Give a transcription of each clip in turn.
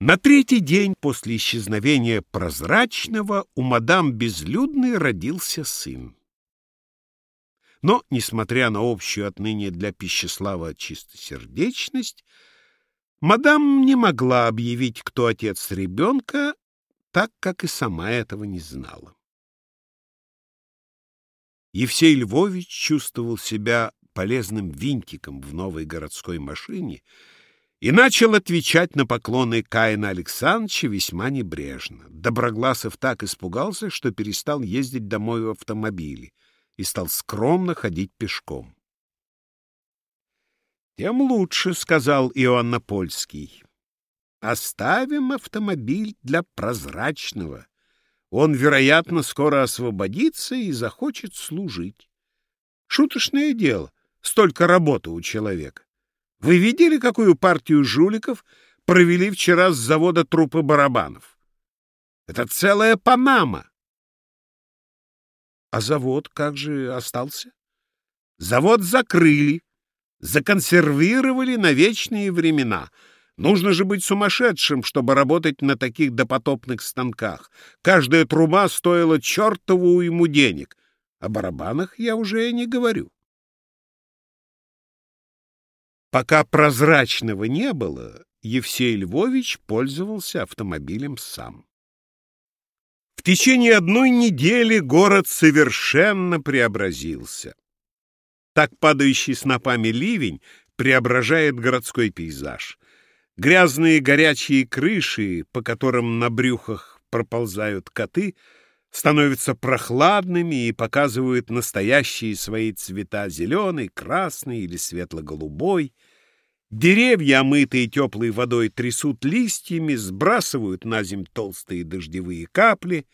На третий день после исчезновения прозрачного у мадам Безлюдной родился сын. Но, несмотря на общую отныне для Пищеслава чистосердечность, мадам не могла объявить, кто отец ребенка, так как и сама этого не знала. Евсей Львович чувствовал себя полезным винтиком в новой городской машине — и начал отвечать на поклоны Каина Александровича весьма небрежно. Доброгласов так испугался, что перестал ездить домой в автомобиле и стал скромно ходить пешком. «Тем лучше», — сказал Иоанна Польский. «Оставим автомобиль для прозрачного. Он, вероятно, скоро освободится и захочет служить. Шуточное дело, столько работы у человека. Вы видели, какую партию жуликов провели вчера с завода трупы барабанов? Это целая Панама. А завод как же остался? Завод закрыли, законсервировали на вечные времена. Нужно же быть сумасшедшим, чтобы работать на таких допотопных станках. Каждая труба стоила чертову ему денег. О барабанах я уже не говорю. Пока прозрачного не было, Евсей Львович пользовался автомобилем сам. В течение одной недели город совершенно преобразился. Так падающий снопами ливень преображает городской пейзаж. Грязные горячие крыши, по которым на брюхах проползают коты, становятся прохладными и показывают настоящие свои цвета — зеленый, красный или светло-голубой. Деревья, омытые теплой водой, трясут листьями, сбрасывают на земь толстые дождевые капли.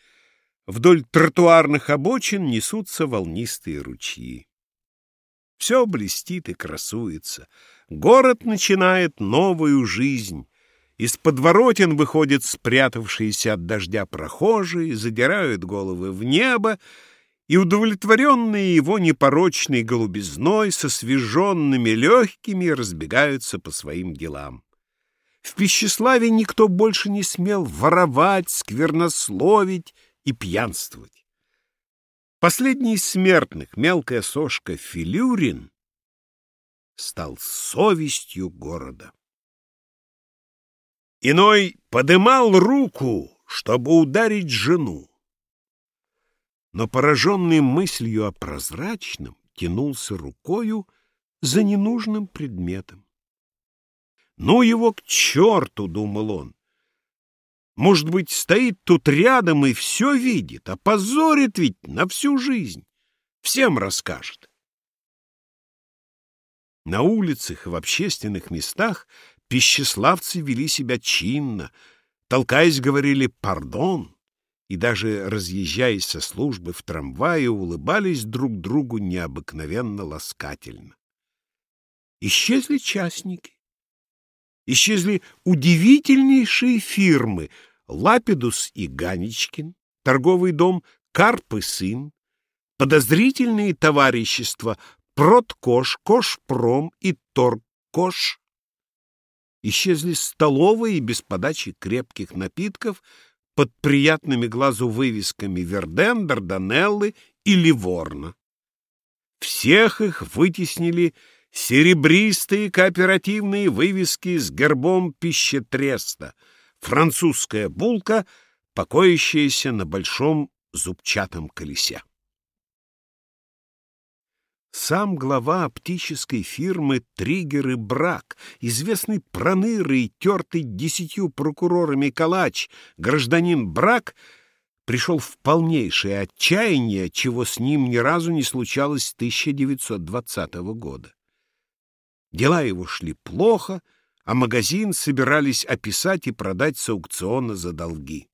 Вдоль тротуарных обочин несутся волнистые ручьи. Все блестит и красуется. Город начинает новую жизнь. Из подворотен выходят спрятавшиеся от дождя прохожие, задирают головы в небо, и удовлетворенные его непорочной голубизной со свеженными легкими разбегаются по своим делам. В пищеславе никто больше не смел воровать, сквернословить и пьянствовать. Последний из смертных, мелкая сошка Филюрин, стал совестью города. Иной подымал руку, чтобы ударить жену. Но, пораженный мыслью о прозрачном, тянулся рукою за ненужным предметом. «Ну его к черту!» — думал он. «Может быть, стоит тут рядом и все видит, а позорит ведь на всю жизнь, всем расскажет». На улицах и в общественных местах пищеславцы вели себя чинно, толкаясь, говорили «пардон», и даже разъезжаясь со службы в трамвае, улыбались друг другу необыкновенно ласкательно. Исчезли частники. Исчезли удивительнейшие фирмы «Лапидус и Ганечкин», торговый дом «Карп и сын», подозрительные товарищества «Проткош», «Кошпром» и «Торгкош», исчезли столовые без подачи крепких напитков под приятными глазу вывесками Верден, Дарданеллы и Ливорна. Всех их вытеснили серебристые кооперативные вывески с гербом пищетреста, французская булка, покоящаяся на большом зубчатом колесе. Сам глава оптической фирмы «Триггер и брак», известный пронырый, тертый десятью прокурорами калач, гражданин Брак, пришел в полнейшее отчаяние, чего с ним ни разу не случалось с 1920 года. Дела его шли плохо, а магазин собирались описать и продать с аукциона за долги.